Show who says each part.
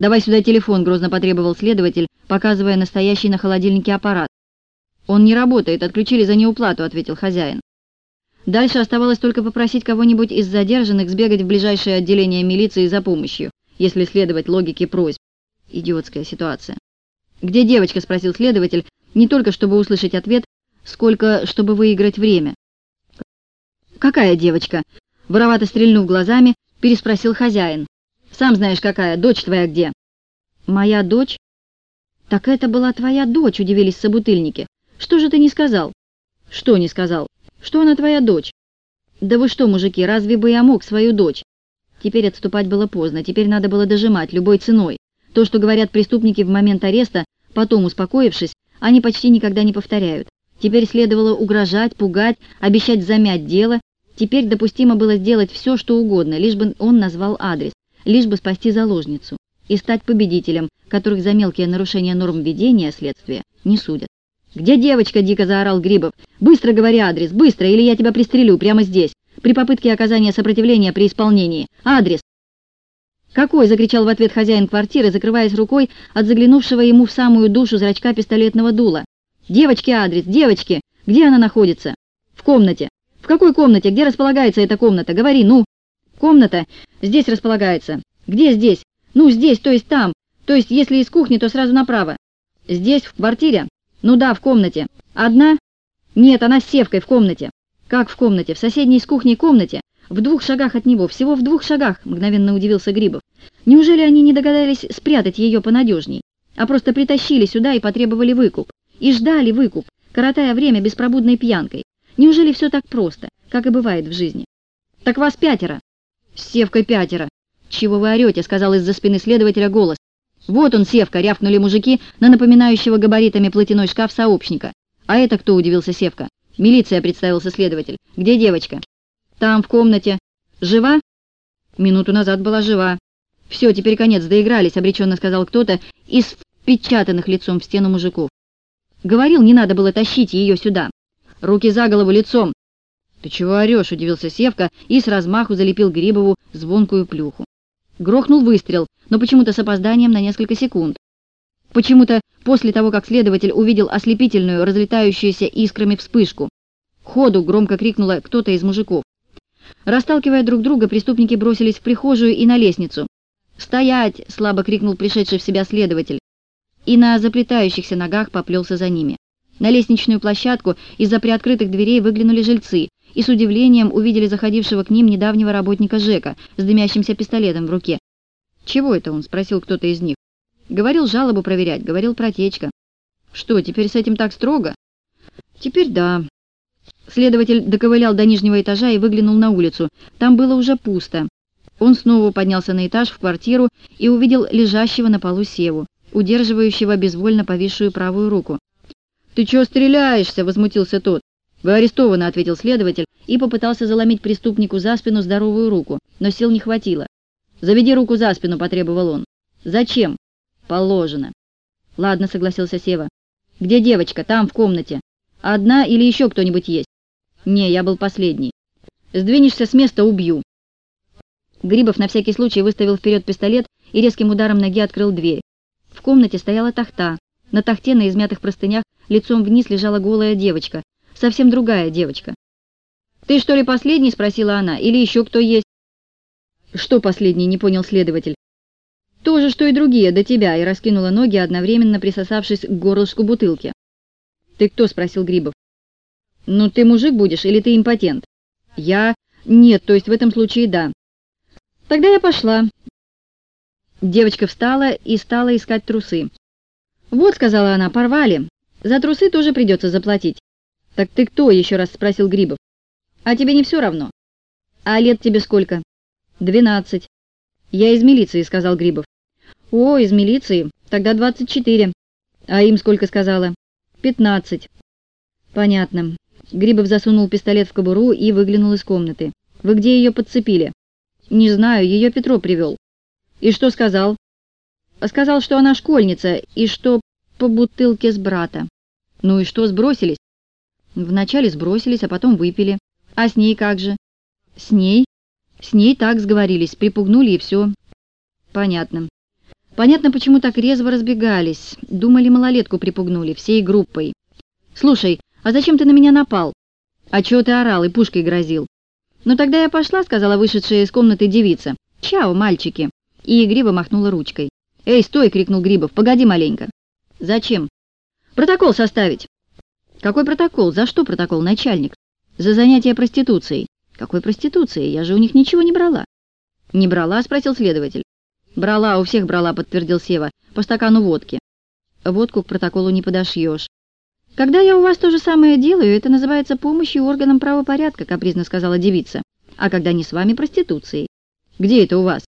Speaker 1: «Давай сюда телефон», — грозно потребовал следователь, показывая настоящий на холодильнике аппарат. «Он не работает, отключили за неуплату», — ответил хозяин. Дальше оставалось только попросить кого-нибудь из задержанных сбегать в ближайшее отделение милиции за помощью, если следовать логике просьб. Идиотская ситуация. «Где девочка?» — спросил следователь, не только чтобы услышать ответ, сколько чтобы выиграть время. «Какая девочка?» — воровато стрельнув глазами, переспросил хозяин. «Сам знаешь, какая. Дочь твоя где?» «Моя дочь?» «Так это была твоя дочь», — удивились собутыльники. «Что же ты не сказал?» «Что не сказал? Что она твоя дочь?» «Да вы что, мужики, разве бы я мог свою дочь?» Теперь отступать было поздно, теперь надо было дожимать любой ценой. То, что говорят преступники в момент ареста, потом успокоившись, они почти никогда не повторяют. Теперь следовало угрожать, пугать, обещать замять дело. Теперь допустимо было сделать все, что угодно, лишь бы он назвал адрес, лишь бы спасти заложницу и стать победителем, которых за мелкие нарушения норм ведения следствия не судят. «Где девочка?» — дико заорал Грибов. «Быстро говори адрес, быстро, или я тебя пристрелю прямо здесь, при попытке оказания сопротивления при исполнении. Адрес!» «Какой?» — закричал в ответ хозяин квартиры, закрываясь рукой от заглянувшего ему в самую душу зрачка пистолетного дула. «Девочки адрес, девочки! Где она находится?» «В комнате». «В какой комнате? Где располагается эта комната? Говори, ну!» «Комната здесь располагается». «Где здесь?» «Ну, здесь, то есть там. То есть, если из кухни, то сразу направо». «Здесь, в квартире?» «Ну да, в комнате». «Одна?» «Нет, она с Севкой в комнате». «Как в комнате? В соседней с кухней комнате?» «В двух шагах от него, всего в двух шагах», — мгновенно удивился Грибов. «Неужели они не догадались спрятать ее понадежней, а просто притащили сюда и потребовали выкуп? И ждали выкуп, коротая время беспробудной пьянкой? Неужели все так просто, как и бывает в жизни?» «Так вас пятеро». «С Севкой пятеро». «Чего вы орете?» — сказал из-за спины следователя голос. «Вот он, Севка!» — рявкнули мужики на напоминающего габаритами платяной шкаф сообщника. «А это кто?» — удивился Севка. «Милиция», — представился следователь. «Где девочка?» Там, в комнате. Жива? Минуту назад была жива. Все, теперь конец, доигрались, обреченно сказал кто-то из впечатанных лицом в стену мужиков. Говорил, не надо было тащить ее сюда. Руки за голову, лицом. Ты чего орешь? удивился Севка и с размаху залепил Грибову звонкую плюху. Грохнул выстрел, но почему-то с опозданием на несколько секунд. Почему-то после того, как следователь увидел ослепительную, разлетающуюся искрами вспышку. «Ходу!» — громко крикнула кто-то из мужиков. Расталкивая друг друга, преступники бросились в прихожую и на лестницу. «Стоять!» — слабо крикнул пришедший в себя следователь. И на заплетающихся ногах поплелся за ними. На лестничную площадку из-за приоткрытых дверей выглянули жильцы и с удивлением увидели заходившего к ним недавнего работника Жека с дымящимся пистолетом в руке. «Чего это он?» — спросил кто-то из них. «Говорил жалобу проверять, говорил протечка». «Что, теперь с этим так строго?» «Теперь да», Следователь доковылял до нижнего этажа и выглянул на улицу. Там было уже пусто. Он снова поднялся на этаж в квартиру и увидел лежащего на полу Севу, удерживающего безвольно повисшую правую руку. «Ты чего стреляешься?» — возмутился тот. «Вы арестованы», — ответил следователь и попытался заломить преступнику за спину здоровую руку, но сил не хватило. «Заведи руку за спину», — потребовал он. «Зачем?» «Положено». «Ладно», — согласился Сева. «Где девочка? Там, в комнате. Одна или еще кто-нибудь есть?» «Не, я был последний. Сдвинешься с места — убью». Грибов на всякий случай выставил вперед пистолет и резким ударом ноги открыл дверь. В комнате стояла тахта. На тахте на измятых простынях лицом вниз лежала голая девочка. Совсем другая девочка. «Ты что ли последний?» — спросила она. «Или еще кто есть?» «Что последний?» — не понял следователь. «То же, что и другие, до тебя», и раскинула ноги, одновременно присосавшись к горлышку бутылки. «Ты кто?» — спросил Грибов. «Ну, ты мужик будешь или ты импотент?» «Я? Нет, то есть в этом случае да». «Тогда я пошла». Девочка встала и стала искать трусы. «Вот», — сказала она, — «порвали. За трусы тоже придется заплатить». «Так ты кто?» — еще раз спросил Грибов. «А тебе не все равно?» «А лет тебе сколько?» «Двенадцать». «Я из милиции», — сказал Грибов. «О, из милиции? Тогда двадцать четыре». «А им сколько сказала?» «Пятнадцать». «Понятно. Грибов засунул пистолет в кобуру и выглянул из комнаты. «Вы где ее подцепили?» «Не знаю, ее Петро привел». «И что сказал?» «Сказал, что она школьница и что по бутылке с брата». «Ну и что, сбросились?» «Вначале сбросились, а потом выпили. А с ней как же?» «С ней?» «С ней так сговорились, припугнули и все». «Понятно. Понятно, почему так резво разбегались. Думали, малолетку припугнули, всей группой. «Слушай, а зачем ты на меня напал?» «А чего ты орал и пушкой грозил?» «Ну тогда я пошла», — сказала вышедшая из комнаты девица. «Чао, мальчики!» И игриво махнула ручкой. «Эй, стой!» — крикнул Грибов. «Погоди маленько». «Зачем?» «Протокол составить». «Какой протокол? За что протокол, начальник?» «За занятие проституцией». «Какой проституцией? Я же у них ничего не брала». «Не брала?» — спросил следователь. «Брала, у всех брала», — подтвердил Сева, — «по стакану водки». «Водку к протоколу не подошьешь». «Когда я у вас то же самое делаю, это называется помощью органам правопорядка», — капризно сказала девица. «А когда не с вами, проституцией». «Где это у вас?»